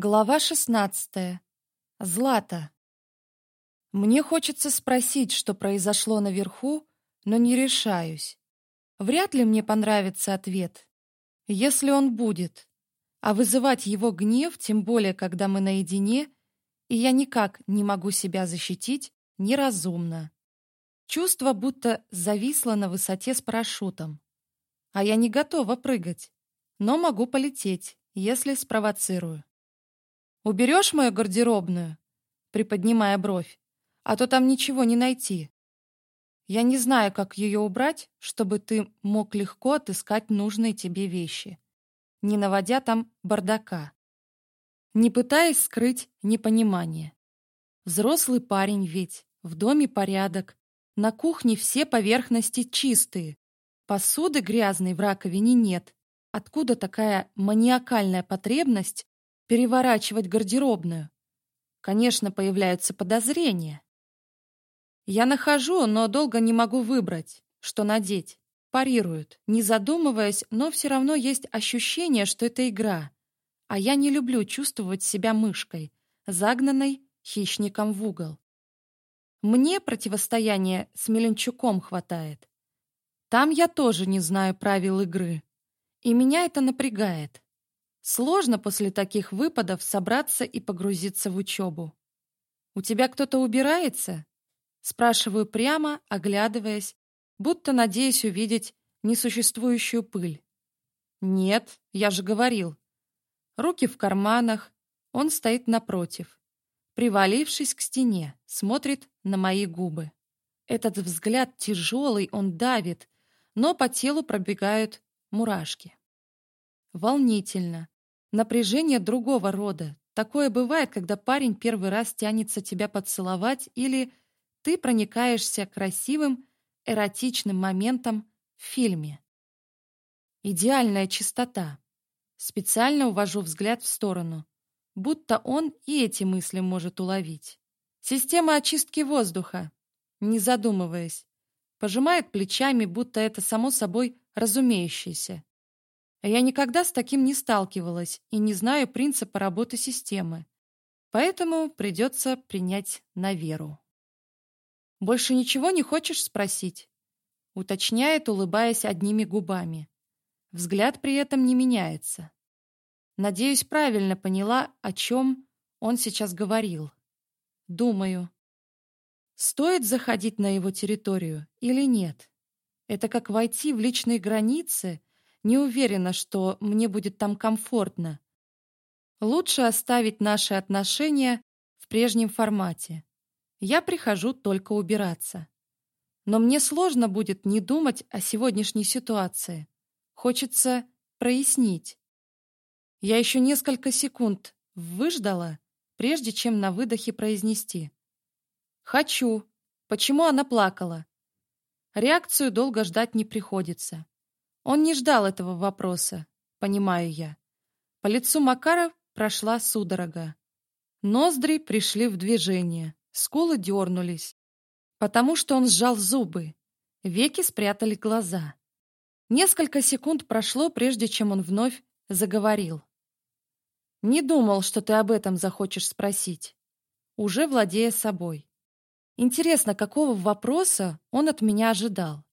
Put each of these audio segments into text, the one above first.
Глава шестнадцатая. Злата. Мне хочется спросить, что произошло наверху, но не решаюсь. Вряд ли мне понравится ответ, если он будет. А вызывать его гнев, тем более, когда мы наедине, и я никак не могу себя защитить, неразумно. Чувство будто зависло на высоте с парашютом. А я не готова прыгать, но могу полететь, если спровоцирую. Уберешь мою гардеробную?» Приподнимая бровь. «А то там ничего не найти. Я не знаю, как ее убрать, чтобы ты мог легко отыскать нужные тебе вещи, не наводя там бардака» не пытаясь скрыть непонимание. Взрослый парень ведь, в доме порядок, на кухне все поверхности чистые, посуды грязной в раковине нет. Откуда такая маниакальная потребность переворачивать гардеробную. Конечно, появляются подозрения. Я нахожу, но долго не могу выбрать, что надеть. Парируют, не задумываясь, но все равно есть ощущение, что это игра. А я не люблю чувствовать себя мышкой, загнанной хищником в угол. Мне противостояние с Меленчуком хватает. Там я тоже не знаю правил игры. И меня это напрягает. Сложно после таких выпадов собраться и погрузиться в учебу. «У тебя кто-то убирается?» Спрашиваю прямо, оглядываясь, будто надеюсь увидеть несуществующую пыль. «Нет, я же говорил». Руки в карманах, он стоит напротив. Привалившись к стене, смотрит на мои губы. Этот взгляд тяжелый, он давит, но по телу пробегают мурашки. Волнительно, Напряжение другого рода. Такое бывает, когда парень первый раз тянется тебя поцеловать или ты проникаешься красивым, эротичным моментом в фильме. Идеальная чистота. Специально увожу взгляд в сторону, будто он и эти мысли может уловить. Система очистки воздуха, не задумываясь, пожимает плечами, будто это само собой разумеющееся. Я никогда с таким не сталкивалась и не знаю принципа работы системы, поэтому придется принять на веру. «Больше ничего не хочешь спросить?» — уточняет, улыбаясь одними губами. Взгляд при этом не меняется. Надеюсь, правильно поняла, о чем он сейчас говорил. Думаю, стоит заходить на его территорию или нет. Это как войти в личные границы — не уверена, что мне будет там комфортно. Лучше оставить наши отношения в прежнем формате. Я прихожу только убираться. Но мне сложно будет не думать о сегодняшней ситуации. Хочется прояснить. Я еще несколько секунд выждала, прежде чем на выдохе произнести. «Хочу». Почему она плакала? Реакцию долго ждать не приходится. Он не ждал этого вопроса, понимаю я. По лицу Макара прошла судорога. Ноздри пришли в движение, скулы дернулись, потому что он сжал зубы, веки спрятали глаза. Несколько секунд прошло, прежде чем он вновь заговорил. «Не думал, что ты об этом захочешь спросить», уже владея собой. Интересно, какого вопроса он от меня ожидал?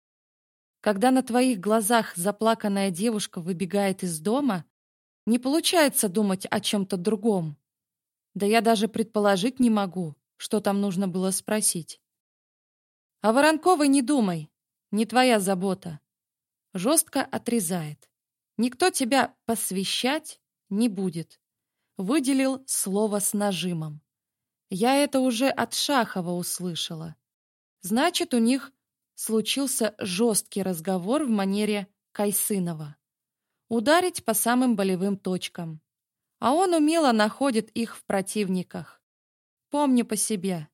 Когда на твоих глазах заплаканная девушка выбегает из дома, не получается думать о чем-то другом. Да я даже предположить не могу, что там нужно было спросить. А Воронковой не думай, не твоя забота. Жестко отрезает. Никто тебя посвящать не будет. Выделил слово с нажимом. Я это уже от Шахова услышала. Значит, у них случился жесткий разговор в манере Кайсынова. Ударить по самым болевым точкам. А он умело находит их в противниках. Помни по себе.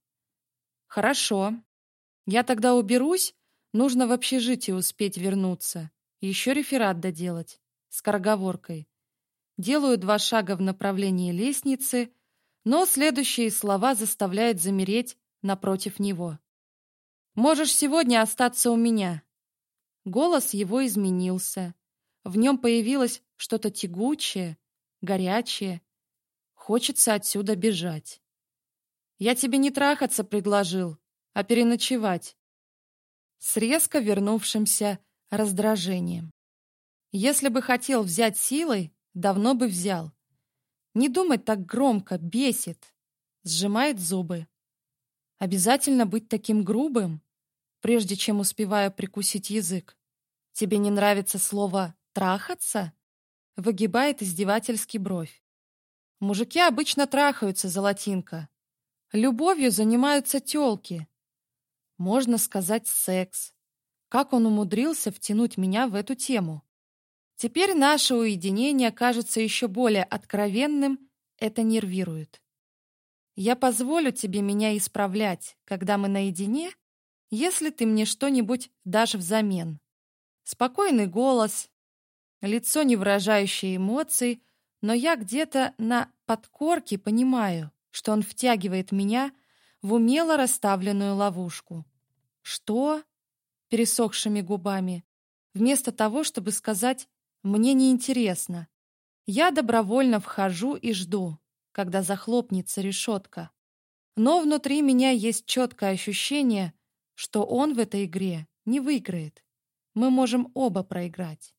Хорошо. Я тогда уберусь, нужно в общежитие успеть вернуться. Еще реферат доделать. С корговоркой. Делаю два шага в направлении лестницы, но следующие слова заставляют замереть напротив него. «Можешь сегодня остаться у меня». Голос его изменился. В нем появилось что-то тягучее, горячее. Хочется отсюда бежать. «Я тебе не трахаться предложил, а переночевать». С резко вернувшимся раздражением. Если бы хотел взять силой, давно бы взял. Не думать так громко, бесит. Сжимает зубы. Обязательно быть таким грубым, прежде чем успеваю прикусить язык. Тебе не нравится слово «трахаться»?» Выгибает издевательски бровь. Мужики обычно трахаются за латинка. Любовью занимаются тёлки. Можно сказать, секс. Как он умудрился втянуть меня в эту тему? Теперь наше уединение кажется еще более откровенным, это нервирует. Я позволю тебе меня исправлять, когда мы наедине, если ты мне что-нибудь дашь взамен. Спокойный голос, лицо, не выражающее эмоций, но я где-то на подкорке понимаю, что он втягивает меня в умело расставленную ловушку. «Что?» — пересохшими губами. Вместо того, чтобы сказать «мне неинтересно», я добровольно вхожу и жду когда захлопнется решетка. Но внутри меня есть четкое ощущение, что он в этой игре не выиграет. Мы можем оба проиграть.